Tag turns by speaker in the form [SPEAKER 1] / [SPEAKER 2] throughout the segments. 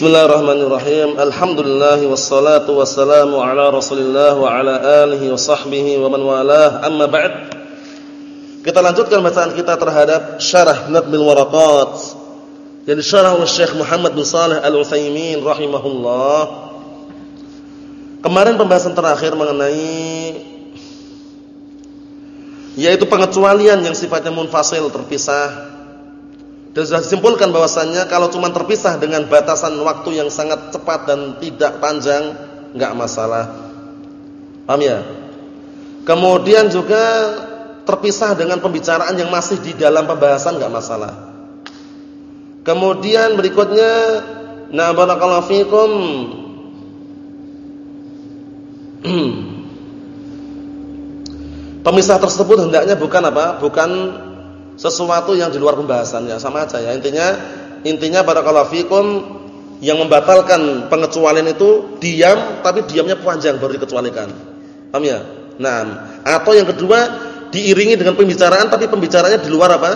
[SPEAKER 1] Bismillahirrahmanirrahim. Alhamdulillah wassalatu wassalamu ala Rasulillah wa ala alihi wa sahbihi wa man walah. Amma ba'd. Kita lanjutkan bacaan kita terhadap Syarah Nadmil Waraqat yang disyarah oleh Syekh Muhammad bin Shalih Al-Utsaimin rahimahullah. Kemarin pembahasan terakhir mengenai yaitu pengecualian yang sifatnya munfasil terpisah dan sudah disimpulkan bahwasannya kalau cuma terpisah dengan batasan waktu yang sangat cepat dan tidak panjang, enggak masalah. Paham ya? Kemudian juga terpisah dengan pembicaraan yang masih di dalam pembahasan enggak masalah. Kemudian berikutnya na barakallahu Pemisah tersebut hendaknya bukan apa? Bukan sesuatu yang di luar pembahasan ya sama aja ya. Intinya intinya barakallahu fikum yang membatalkan pengecualian itu diam tapi diamnya panjang baru dikecualikan. Paham ya? Nah atau yang kedua diiringi dengan pembicaraan tapi pembicaranya di luar apa?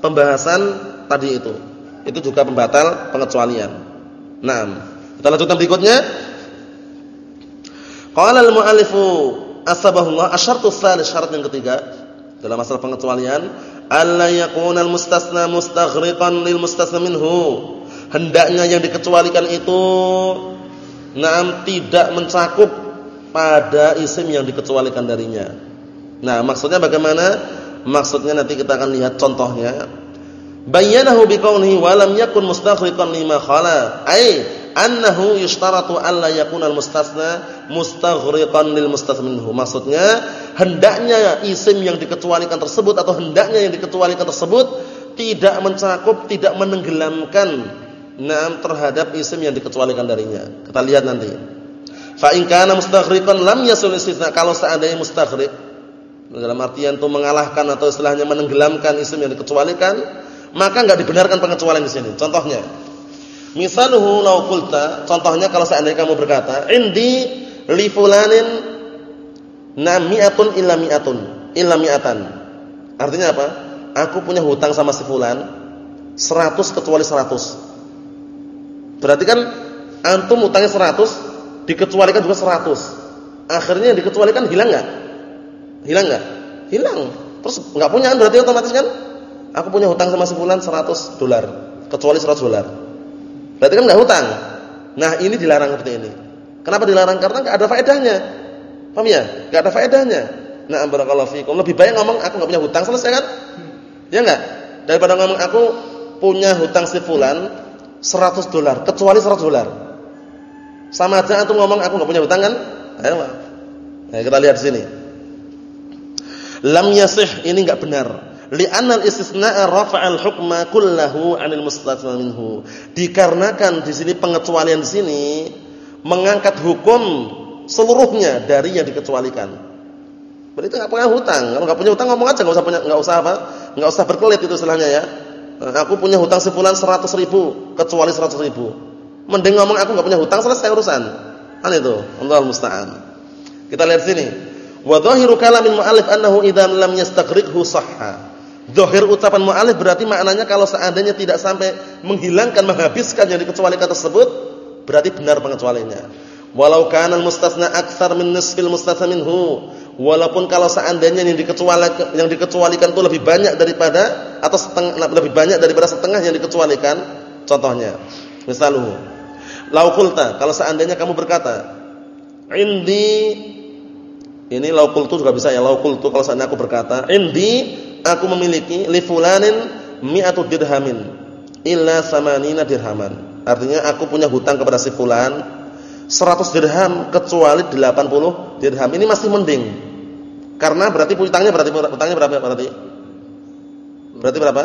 [SPEAKER 1] Pembahasan tadi itu. Itu juga pembatal pengecualian. Nah kita lanjutkan berikutnya. Qala al-mu'allifu asbahullah asyartu tsalits syarat yang ketiga dalam masalah pengecualian alla yakuna al-mustasna mustaghriqan lil mustasna minhu. Hendaknya yang dikecualikan itu nam tidak mencakup pada isim yang dikecualikan darinya. Nah, maksudnya bagaimana? Maksudnya nanti kita akan lihat contohnya. Bayyanahu biqaunihi wa lam yakun mustaghriqan lima khala. Ai annahu yushtaratu alla yakuna al-mustasna mustaghriqan lil. Maksudnya hendaknya isim yang dikecualikan tersebut atau hendaknya yang dikecualikan tersebut tidak mencakup, tidak menenggelamkan nam terhadap isim yang dikecualikan darinya. Kita lihat nanti. Fa in kana mustaghriqan lam yasul istitsna. Kalau seandainya mustaghriq dalam artian itu mengalahkan atau istilahnya menenggelamkan isim yang dikecualikan, maka enggak dibenarkan pengecualian di sini. Contohnya, Misaluhu law qulta, contohnya kalau seandainya kamu berkata, "Indi li fulanin nami'atun illa mi'atun, illa mi'atan." Artinya apa? Aku punya hutang sama si fulan 100 kecuali 100. Berarti kan antum hutangnya 100, dikecualikan juga 100. Akhirnya yang dikecualikan hilang enggak? Hilang enggak? Hilang. Terus enggak punya kan berarti otomatis kan? Aku punya hutang sama si fulan 100 dolar, kecuali 100 dolar. Berarti kan enggak hutang. Nah, ini dilarang seperti ini. Kenapa dilarang? Karena enggak ada faedahnya. Paham ya? Enggak ada faedahnya. Nah, barakallahu fiikum. Lebih baik ngomong aku enggak punya hutang selesai kan? Ya enggak? Daripada ngomong aku punya hutang si fulan 100 dolar, kecuali 100 dolar. Sama aja antum ngomong aku enggak punya hutang kan? Ayo. Nah, kita lihat sini. Lam yasih ini enggak benar li'anna al-istisna'a rafa'al hukma kullahu 'anil mustathna minhu. Dikarenakan di sini pengecualian di sini mengangkat hukum seluruhnya dari yang dikecualikan. Berarti enggak punya hutang. Kalau enggak punya hutang ngomong aja enggak usah punya enggak usah apa? Enggak usah berkelit itu istilahnya ya. Aku punya hutang sebulan 100 ribu kecuali 100 ribu. Mending ngomong aku enggak punya hutang selesai urusan. Kan itu. Allahu musta'an. Kita lihat sini. Wa dhahiru kalamin mu'allif annahu idza lam yastaghriqhu sahha. Dohir ucapan mu'alif berarti maknanya kalau seandainya tidak sampai menghilangkan, menghabiskan yang dikecualikan tersebut, berarti benar pengecualiannya. Walau kana mustasna aktsar min nisfil mustasna minhu. Walaupun kalau seandainya yang dikecualikan yang dikecualikan itu lebih banyak daripada atau setengah lebih banyak daripada setengah yang dikecualikan. Contohnya, misaluhu. Lau qulta, kalau seandainya kamu berkata, "Indi" Ini lau qultu juga bisa ya, lau qultu kalau seandainya aku berkata, "Indi" aku memiliki li fulanin mi'atu dirhamin illa samanina dirhaman. Artinya aku punya hutang kepada si fulan 100 dirham kecuali 80 dirham. Ini masih mending. Karena berarti hutangnya berarti hutangnya berapa berarti? Berarti berapa?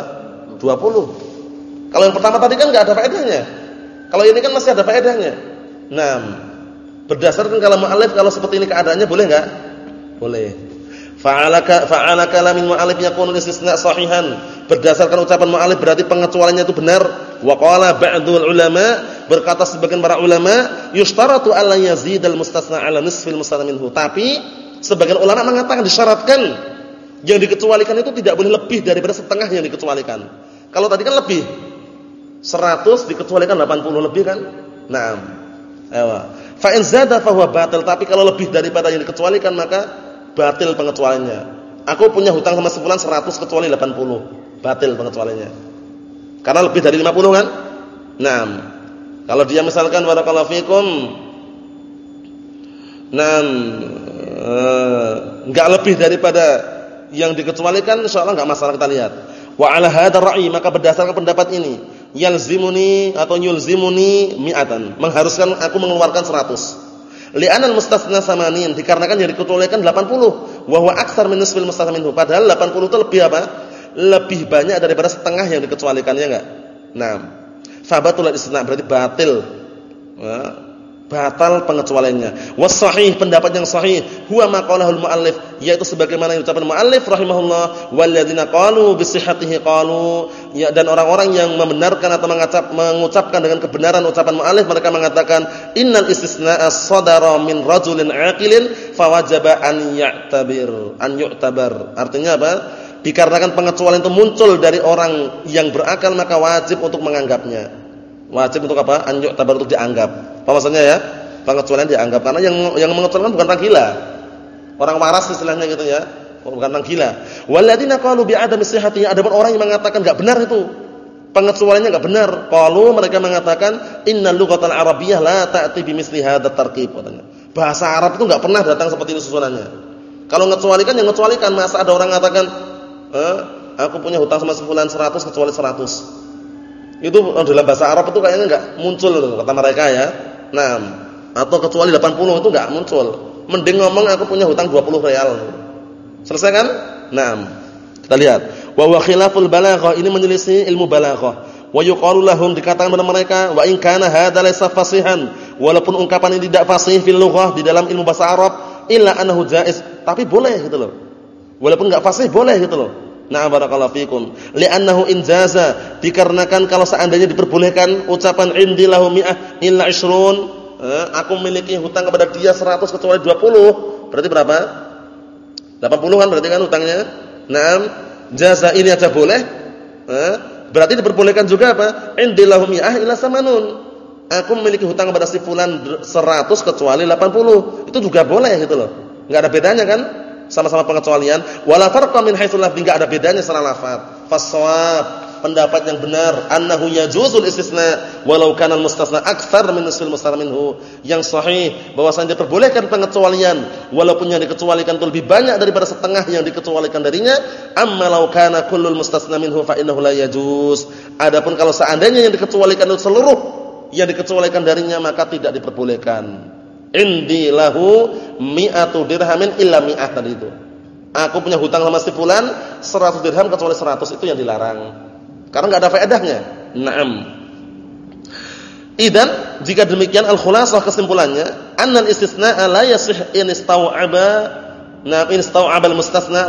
[SPEAKER 1] 20. Kalau yang pertama tadi kan enggak ada faedahnya. Kalau ini kan masih ada faedahnya. Nah, berdasarkan kalau mu'alif kalau seperti ini keadaannya boleh enggak? Boleh. Fa'alaka fa'ala kalamin mu'alif yakunu istisna sahihan. Berdasarkan ucapan mu'alif berarti pengecualiannya itu benar. Wa qala ba'dul ulama berkata sebagian para ulama yushtaratu alla yazidal mustasna 'ala nisfil mustasna minhu. Tapi sebagian ulama mengatakan disyaratkan yang dikecualikan itu tidak boleh lebih daripada setengah yang dikecualikan. Kalau tadi kan lebih. 100 dikecualikan 80 lebih kan? Naam. Ewa. Fa in zada fa batil, tapi kalau lebih daripada yang dikecualikan maka batil pengecualiannya. Aku punya hutang sama sebulan 100 kecuali 80. Batil pengecualiannya. Karena lebih dari 50 kan? Naam. Kalau dia misalkan barakallahu fikum Naam enggak eh, lebih daripada yang dikecualikan insyaallah enggak masalah kita lihat. Wa ala hadzal ra'yi maka berdasarkan pendapat ini yalzimuni atau yulzimuni mi'atan, mengharuskan aku mengeluarkan 100. Li'anal mustasna samanin dikarenakan yang dikecualikan 80 wa aksar min nisfil mustasna minhu. Padahal 80 itu lebih apa? Lebih banyak daripada setengah yang dikecualikannya enggak? Nah, fabatul istisna berarti batil. Nah, batal pengecualiannya. Was sahih pendapat yang sahih huwa ma qalahul muallif yaitu sebagaimana yang ucapan muallif rahimahullah walladzina qalu bi sihhatihi qalu ya dan orang-orang yang membenarkan atau mengucap, mengucapkan dengan kebenaran ucapan muallif mereka mengatakan innal istisna'a sadara min rajulin aqilin fawajaba an ya'tabir an yu'tabar. Artinya apa? Dikarenakan pengecualian itu muncul dari orang yang berakal maka wajib untuk menganggapnya. Wajib untuk apa? An yu'tabar untuk dianggap. Apa maksudnya ya? Pengecualian dianggap karena yang yang mengecualikan bukan orang gila. Orang waras istilahnya gitu ya. Bukan orang gila. Walladzina qalu bi adami sihhatihi ada orang yang mengatakan enggak benar itu. Pengecualiannya enggak benar. Qalu mereka mengatakan innal lughatal arabiyyah la ta'ti misli hadzal tarkib katanya. Bahasa Arab itu enggak pernah datang seperti ini susunannya. Kalau mengecualikan yang mengecualikan masa ada orang mengatakan eh, aku punya hutang sama sebulan 100 kecuali 100. Itu dalam bahasa Arab itu kayaknya enggak muncul kata mereka ya. Nah, atau kecuali 80 itu enggak muncul. Mending ngomong aku punya hutang 20 real. Selesai kan? Nah, kita lihat. Wa wa khilaful balaghah ini menyelisih ilmu balaghah. Wa yuqalu lahum dikatakan kepada mereka wa in kana hadza laysa fasihan walaupun ungkapan ini tidak fasih fil lughah di dalam ilmu bahasa Arab illa annahu jaiz tapi boleh gitu loh. Walaupun enggak fasih boleh gitu loh. Nah barakallahu fikum. Li'annahu injaza dikarenakan kalau seandainya diperbolehkan ucapan indilahu mi'ah illa ishrun, eh, aku memiliki hutang kepada dia 100 kecuali 20, berarti berapa? 80 kan berarti kan hutangnya? Naam, jaza ini aja boleh. Eh, berarti diperbolehkan juga apa? Indilahu mi'ah illa samanun. Aku memiliki hutang kepada si fulan 100 kecuali 80. Itu juga boleh gitu loh. Enggak ada bedanya kan? Sama-sama pengecualian wala farqa min haitsu lafdz enggak ada bedanya secara lafaz. Fasawab pendapat yang benar annahu yajuzul istisna walau kana mustasna aktsar min nisfil mustasna minhu. Yang sahih bahwasanya diperbolehkan pengecualian walaupun yang dikecualikan itu lebih banyak daripada setengah yang dikecualikan darinya amma law kana kullul mustasna minhu fa innahu la yajuz. Adapun kalau seandainya yang dikecualikan itu seluruh yang dikecualikan darinya maka tidak diperbolehkan indi lahu mi'atu dirhamin illa mi'ah tadi itu. Aku punya hutang sama si fulan 100 dirham kecuali 100 itu yang dilarang. Karena enggak ada faedahnya. Naam. Idan jika demikian al-khulasah kesimpulannya annal istisna la yasih in istau'aba na in istau'aba al-mustasna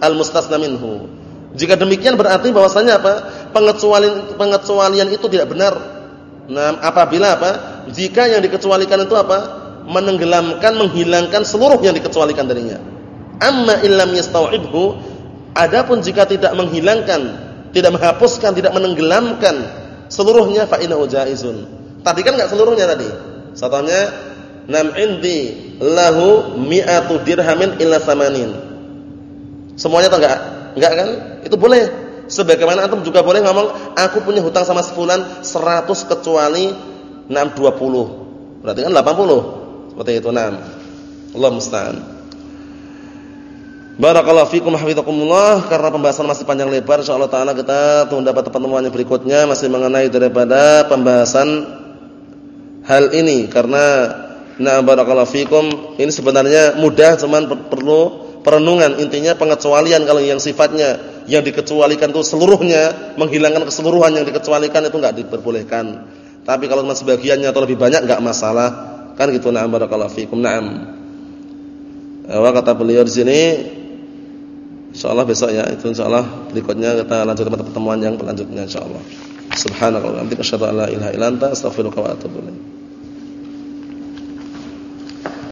[SPEAKER 1] al-mustasna minhu. Jika demikian berarti bahwasanya apa? Pengecualian pengecualian itu tidak benar. Nah, apabila apa? Jika yang dikecualikan itu apa? Menenggelamkan, menghilangkan seluruh yang dikecualikan darinya. Amma illam yastau'ibhu, adapun jika tidak menghilangkan, tidak menghapuskan, tidak menenggelamkan seluruhnya fa innahu jaizun. Tadi kan enggak seluruhnya tadi. Contohnya nam indi lahu mi'atu dirhamin illa samanin. Semuanya atau enggak? Enggak kan? Itu boleh. Sebagaimana antum juga boleh ngomong aku punya hutang sama sebulan 100 kecuali 620. Berarti kan 80. Seperti itu nam. Allah musta'an. Barakallahu fikum hafizakumullah. Karena pembahasan masih panjang lebar insyaallah taala kita tunda pada pertemuan yang berikutnya masih mengenai daripada pembahasan hal ini. Karena nah barakallahu fikum ini sebenarnya mudah cuman perlu perenungan. Intinya pengecualian kalau yang sifatnya yang dikecualikan itu seluruhnya menghilangkan keseluruhan yang dikecualikan itu enggak diperbolehkan. Tapi kalau sebagiannya atau lebih banyak enggak masalah Kan gitu na'am barakallahu fikum. Na'am. Wa kata beliau di sini insyaallah besok ya. Itu insyaallah berikutnya kita pada pertemuan yang berlanjutnya insyaallah. Subhanallah wa bihamdika asyhadu an la ilaha illa anta astaghfiruka wa atubu ilaik.